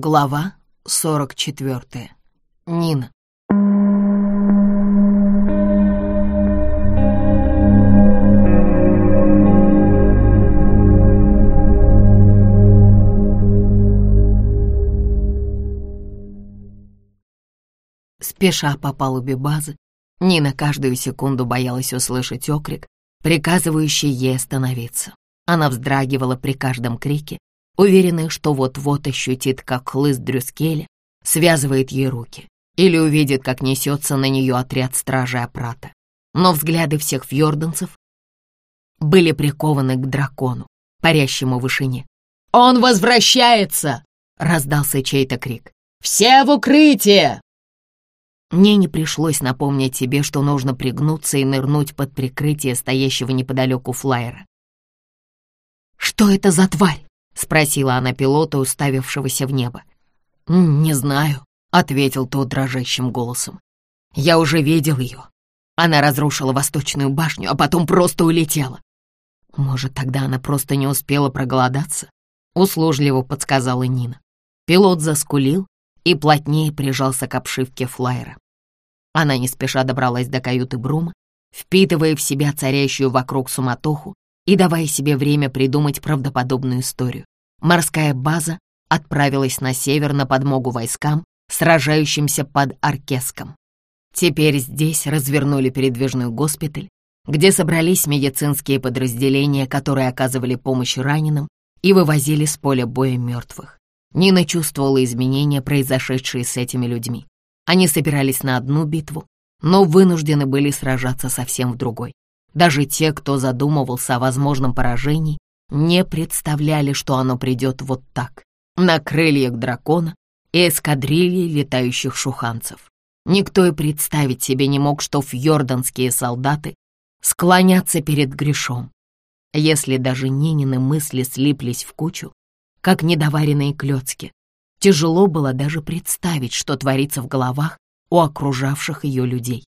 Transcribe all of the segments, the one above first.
Глава 44. Нина. Спеша по палубе базы, Нина каждую секунду боялась услышать окрик, приказывающий ей остановиться. Она вздрагивала при каждом крике, уверенная, что вот-вот ощутит, как хлыст Дрюскеля связывает ей руки, или увидит, как несется на нее отряд стражей Апрата. Но взгляды всех фьорданцев были прикованы к дракону, парящему в вышине. «Он возвращается!» — раздался чей-то крик. «Все в укрытие!» Мне не пришлось напомнить себе, что нужно пригнуться и нырнуть под прикрытие стоящего неподалеку флайера. «Что это за тварь?» — спросила она пилота, уставившегося в небо. «Не знаю», — ответил тот дрожащим голосом. «Я уже видел ее. Она разрушила восточную башню, а потом просто улетела. Может, тогда она просто не успела проголодаться?» — услужливо подсказала Нина. Пилот заскулил и плотнее прижался к обшивке флайера. Она не спеша добралась до каюты Брума, впитывая в себя царящую вокруг суматоху и давая себе время придумать правдоподобную историю. Морская база отправилась на север на подмогу войскам, сражающимся под Аркеском. Теперь здесь развернули передвижной госпиталь, где собрались медицинские подразделения, которые оказывали помощь раненым и вывозили с поля боя мертвых. Нина чувствовала изменения, произошедшие с этими людьми. Они собирались на одну битву, но вынуждены были сражаться совсем в другой. Даже те, кто задумывался о возможном поражении, не представляли, что оно придет вот так, на крыльях дракона и эскадрильи летающих шуханцев. Никто и представить себе не мог, что фьорданские солдаты склонятся перед грешом. Если даже Нинины мысли слиплись в кучу, как недоваренные клёцки. Тяжело было даже представить, что творится в головах у окружавших ее людей.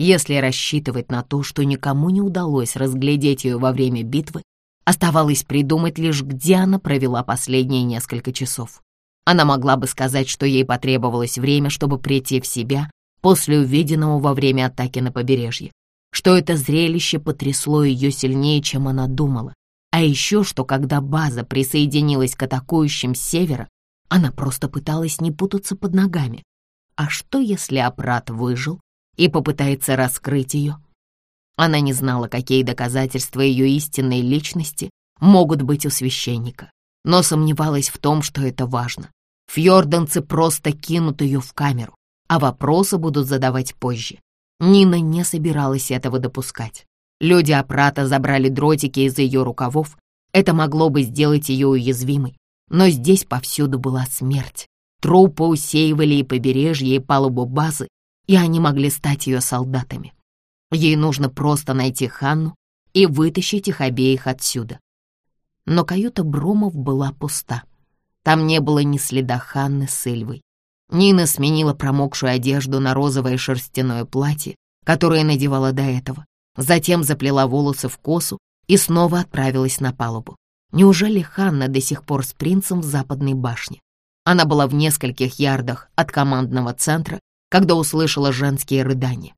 Если рассчитывать на то, что никому не удалось разглядеть ее во время битвы, оставалось придумать лишь, где она провела последние несколько часов. Она могла бы сказать, что ей потребовалось время, чтобы прийти в себя после увиденного во время атаки на побережье, что это зрелище потрясло ее сильнее, чем она думала, а еще что, когда база присоединилась к атакующим с севера, она просто пыталась не путаться под ногами. А что, если Апрат выжил и попытается раскрыть ее? Она не знала, какие доказательства ее истинной личности могут быть у священника, но сомневалась в том, что это важно. Фьорданцы просто кинут ее в камеру, а вопросы будут задавать позже. Нина не собиралась этого допускать. Люди Апрата забрали дротики из ее рукавов. Это могло бы сделать ее уязвимой. Но здесь повсюду была смерть. Трупы усеивали и побережье, и палубу базы, и они могли стать ее солдатами. Ей нужно просто найти Ханну и вытащить их обеих отсюда. Но каюта Бромов была пуста. Там не было ни следа Ханны с Эльвой. Нина сменила промокшую одежду на розовое шерстяное платье, которое надевала до этого затем заплела волосы в косу и снова отправилась на палубу. Неужели Ханна до сих пор с принцем в западной башне? Она была в нескольких ярдах от командного центра, когда услышала женские рыдания.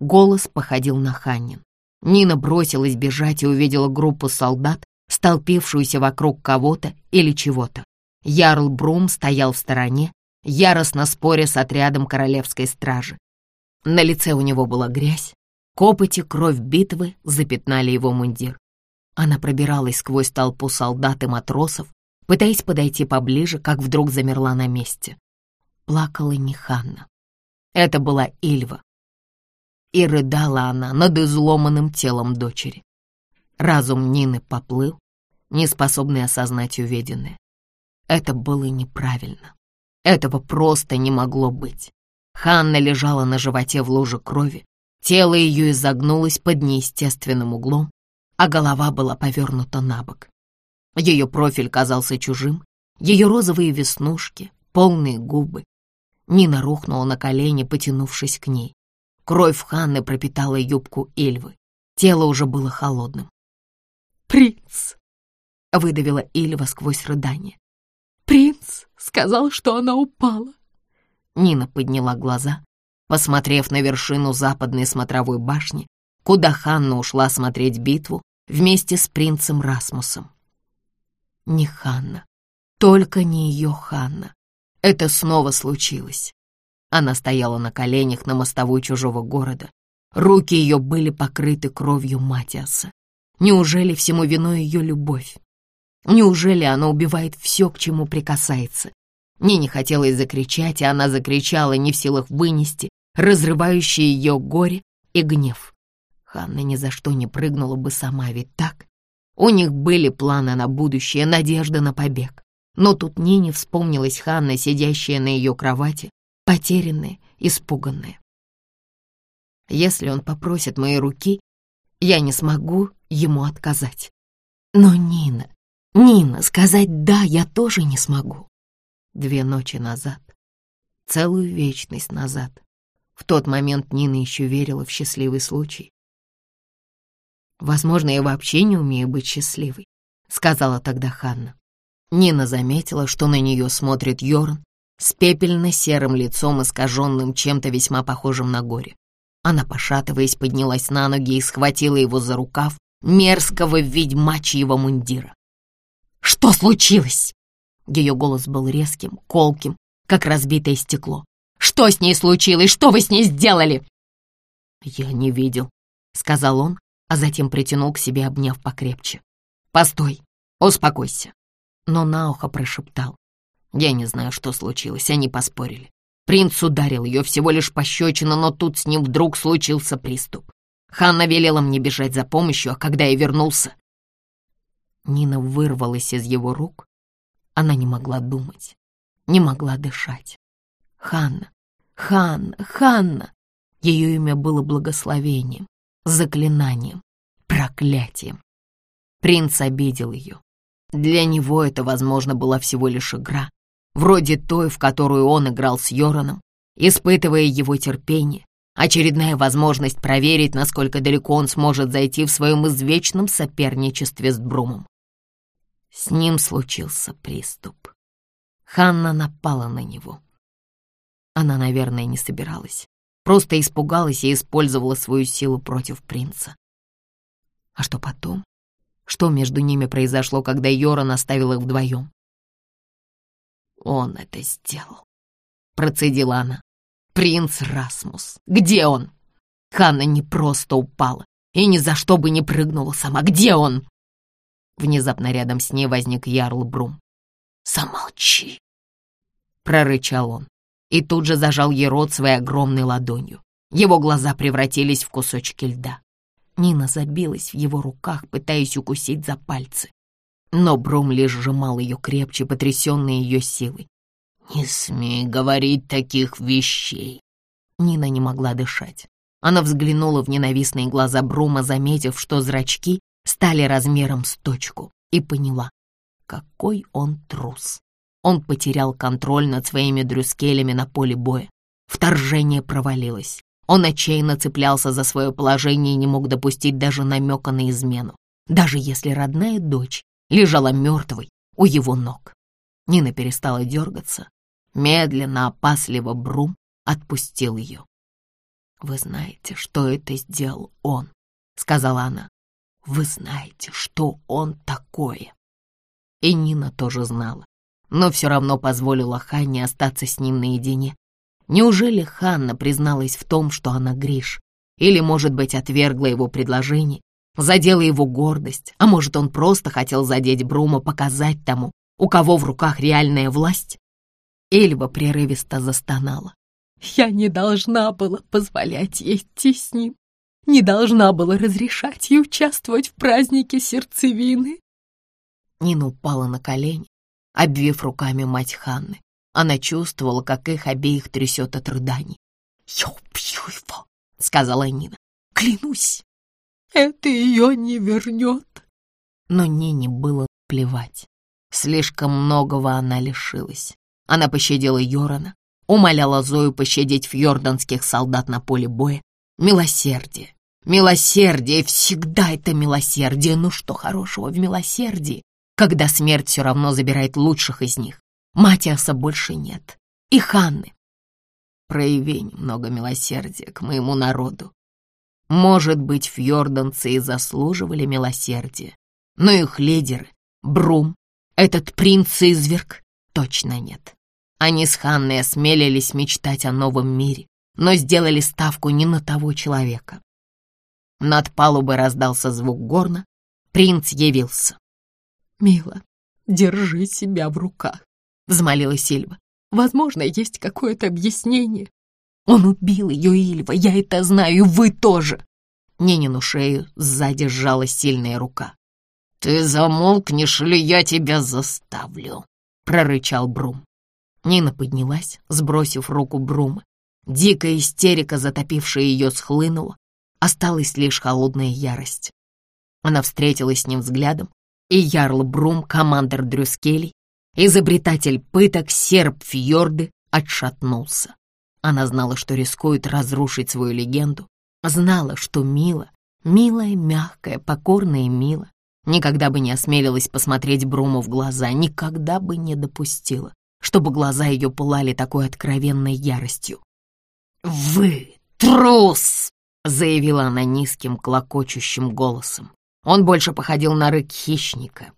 Голос походил на Ханнин. Нина бросилась бежать и увидела группу солдат, столпившуюся вокруг кого-то или чего-то. Ярл Брум стоял в стороне, яростно споря с отрядом королевской стражи. На лице у него была грязь, Копоти кровь битвы запятнали его мундир. Она пробиралась сквозь толпу солдат и матросов, пытаясь подойти поближе, как вдруг замерла на месте. Плакала не Ханна. Это была Ильва. И рыдала она над изломанным телом дочери. Разум Нины поплыл, неспособный осознать увиденное. Это было неправильно. Этого просто не могло быть. Ханна лежала на животе в луже крови, Тело ее изогнулось под неестественным углом, а голова была повернута на бок. Ее профиль казался чужим, ее розовые веснушки, полные губы. Нина рухнула на колени, потянувшись к ней. Кровь Ханны пропитала юбку Эльвы. Тело уже было холодным. «Принц!» — выдавила Эльва сквозь рыдание. «Принц!» сказал, что она упала. Нина подняла глаза, посмотрев на вершину западной смотровой башни, куда Ханна ушла смотреть битву вместе с принцем Расмусом. Не Ханна, только не ее Ханна. Это снова случилось. Она стояла на коленях на мостовой чужого города. Руки ее были покрыты кровью Матиаса. Неужели всему виной ее любовь? Неужели она убивает все, к чему прикасается? Мне не хотелось закричать, и она закричала, не в силах вынести, разрывающее ее горе и гнев. Ханна ни за что не прыгнула бы сама, ведь так? У них были планы на будущее, надежда на побег. Но тут Нине вспомнилась Ханна, сидящая на ее кровати, потерянная, испуганная. Если он попросит моей руки, я не смогу ему отказать. Но Нина, Нина, сказать «да» я тоже не смогу. Две ночи назад, целую вечность назад, в тот момент Нина еще верила в счастливый случай. «Возможно, я вообще не умею быть счастливой», — сказала тогда Ханна. Нина заметила, что на нее смотрит Йорн с пепельно-серым лицом, искаженным чем-то весьма похожим на горе. Она, пошатываясь, поднялась на ноги и схватила его за рукав мерзкого ведьмачьего мундира. «Что случилось?» Ее голос был резким, колким, как разбитое стекло. «Что с ней случилось? Что вы с ней сделали?» «Я не видел», — сказал он, а затем притянул к себе, обняв покрепче. «Постой, успокойся». Но на ухо прошептал. Я не знаю, что случилось, они поспорили. Принц ударил ее всего лишь пощечина, но тут с ним вдруг случился приступ. Ханна велела мне бежать за помощью, а когда я вернулся... Нина вырвалась из его рук. Она не могла думать, не могла дышать. Ханна, Ханна, Ханна. Ее имя было благословением, заклинанием, проклятием. Принц обидел ее. Для него это, возможно, была всего лишь игра, вроде той, в которую он играл с Йораном, испытывая его терпение, очередная возможность проверить, насколько далеко он сможет зайти в своем извечном соперничестве с Брумом. С ним случился приступ. Ханна напала на него. Она, наверное, не собиралась. Просто испугалась и использовала свою силу против принца. А что потом? Что между ними произошло, когда Йоран оставил их вдвоем? «Он это сделал», — процедила она. «Принц Расмус, где он?» Ханна не просто упала и ни за что бы не прыгнула сама. Где он?» Внезапно рядом с ней возник Ярл Брум. «Замолчи!» — прорычал он и тут же зажал ей рот своей огромной ладонью. Его глаза превратились в кусочки льда. Нина забилась в его руках, пытаясь укусить за пальцы но Брум лишь сжимал ее крепче, потрясенный ее силой. «Не смей говорить таких вещей!» Нина не могла дышать. Она взглянула в ненавистные глаза Брума, заметив, что зрачки стали размером с точку, и поняла, какой он трус. Он потерял контроль над своими дрюскелями на поле боя. Вторжение провалилось. Он отчаянно цеплялся за свое положение и не мог допустить даже намека на измену. Даже если родная дочь лежала мертвой у его ног. Нина перестала дергаться. Медленно, опасливо Брум отпустил ее. «Вы знаете, что это сделал он», — сказала она. «Вы знаете, что он такое». И Нина тоже знала, но все равно позволила Ханне остаться с ним наедине. Неужели Ханна призналась в том, что она Гриш, или, может быть, отвергла его предложение задела его гордость, а может, он просто хотел задеть Брума, показать тому, у кого в руках реальная власть? Эльва прерывисто застонала. «Я не должна была позволять ей идти с ним, не должна была разрешать ей участвовать в празднике сердцевины». Нина упала на колени, обвив руками мать Ханны. Она чувствовала, как их обеих трясет от рыданий. «Я убью его», — сказала Нина. «Клянусь, это ее не вернет. Но Нине было плевать. Слишком многого она лишилась. Она пощадила Йорона, умоляла Зою пощадить фьорданских солдат на поле боя. Милосердие. Милосердие, всегда это милосердие. Ну что хорошего в милосердии, когда смерть все равно забирает лучших из них? Матиаса больше нет. И Ханны. Прояви немного милосердия к моему народу. Может быть, фьорданцы и заслуживали милосердия, но их лидеры, Брум, этот принц-изверг, точно нет. Они с Ханной осмелились мечтать о новом мире, но сделали ставку не на того человека. Над палубой раздался звук горна, принц явился. «Мила, держи себя в руках», — взмолилась Сильва. «Возможно, есть какое-то объяснение. Он убил ее, Ильва, я это знаю, вы тоже!» Нинину шею сзади сжала сильная рука. «Ты замолкнешь, или я тебя заставлю?» — прорычал Брум. Нина поднялась, сбросив руку Брума. Дикая истерика, затопившая ее, схлынула. Осталась лишь холодная ярость. Она встретилась с ним взглядом, и Ярл Брум, командир Дрюскелей, изобретатель пыток серб Фьорды, отшатнулся. Она знала, что рискует разрушить свою легенду, знала, что Мила, милая, мягкая, покорная Мила, никогда бы не осмелилась посмотреть Бруму в глаза, никогда бы не допустила, чтобы глаза ее пылали такой откровенной яростью. «Вы трус!» — заявила она низким, клокочущим голосом. Он больше походил на рык хищника.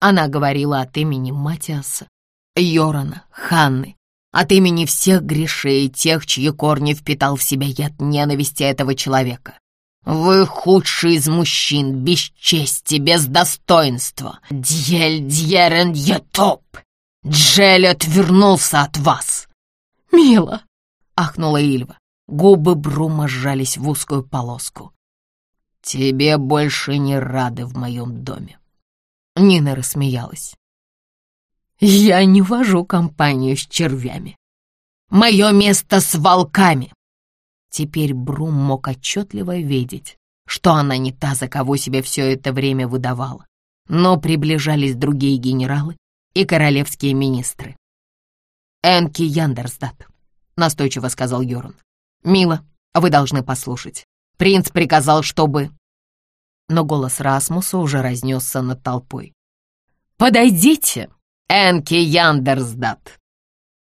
Она говорила от имени Матиаса, Йорана, Ханны, от имени всех грешей, тех, чьи корни впитал в себя яд ненависти этого человека. Вы худший из мужчин, без чести, без достоинства. Дьель Дьерен Етоп. Джель отвернулся от вас. «Мила!» — ахнула Ильва. Губы Брума сжались в узкую полоску. «Тебе больше не рады в моем доме». Нина рассмеялась. Я не вожу компанию с червями. Мое место с волками. Теперь Брум мог отчетливо видеть, что она не та, за кого себя все это время выдавала. Но приближались другие генералы и королевские министры. «Энки Яндерсдат», — настойчиво сказал Йорн. «Мила, вы должны послушать. Принц приказал, чтобы...» Но голос Расмуса уже разнесся над толпой. «Подойдите!» Энки Яндерсдат!»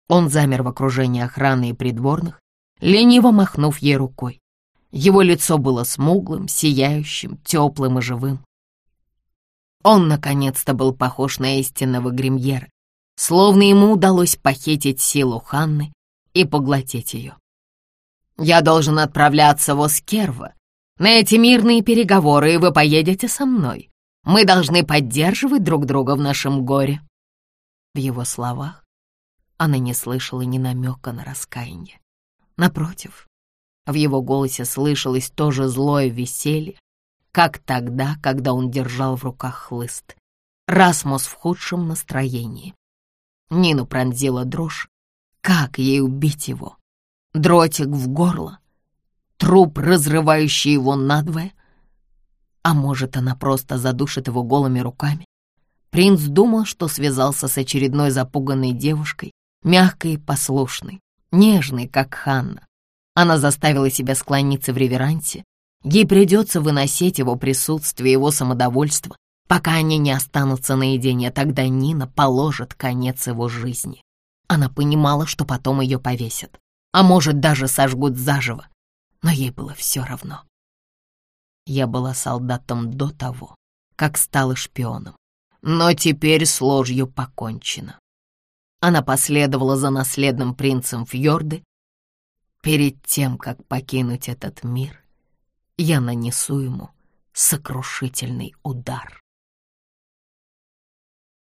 Он замер в окружении охраны и придворных, лениво махнув ей рукой. Его лицо было смуглым, сияющим, теплым и живым. Он наконец-то был похож на истинного гримьера, словно ему удалось похитить силу Ханны и поглотить ее. «Я должен отправляться в Оскерва на эти мирные переговоры, вы поедете со мной. Мы должны поддерживать друг друга в нашем горе». В его словах она не слышала ни намека на раскаяние. Напротив, в его голосе слышалось то же злое веселье, как тогда, когда он держал в руках хлыст. Расмус в худшем настроении. Нину пронзила дрожь. Как ей убить его? Дротик в горло? Труп, разрывающий его надвое? А может, она просто задушит его голыми руками? Принц думал, что связался с очередной запуганной девушкой, мягкой и послушной, нежной, как Ханна. Она заставила себя склониться в реверансе. Ей придется выносить его присутствие, его самодовольство, пока они не останутся наедине, тогда Нина положит конец его жизни. Она понимала, что потом ее повесят, а может, даже сожгут заживо, но ей было все равно. Я была солдатом до того, как стала шпионом. Но теперь с ложью покончено. Она последовала за наследным принцем Фьорды. Перед тем, как покинуть этот мир, я нанесу ему сокрушительный удар.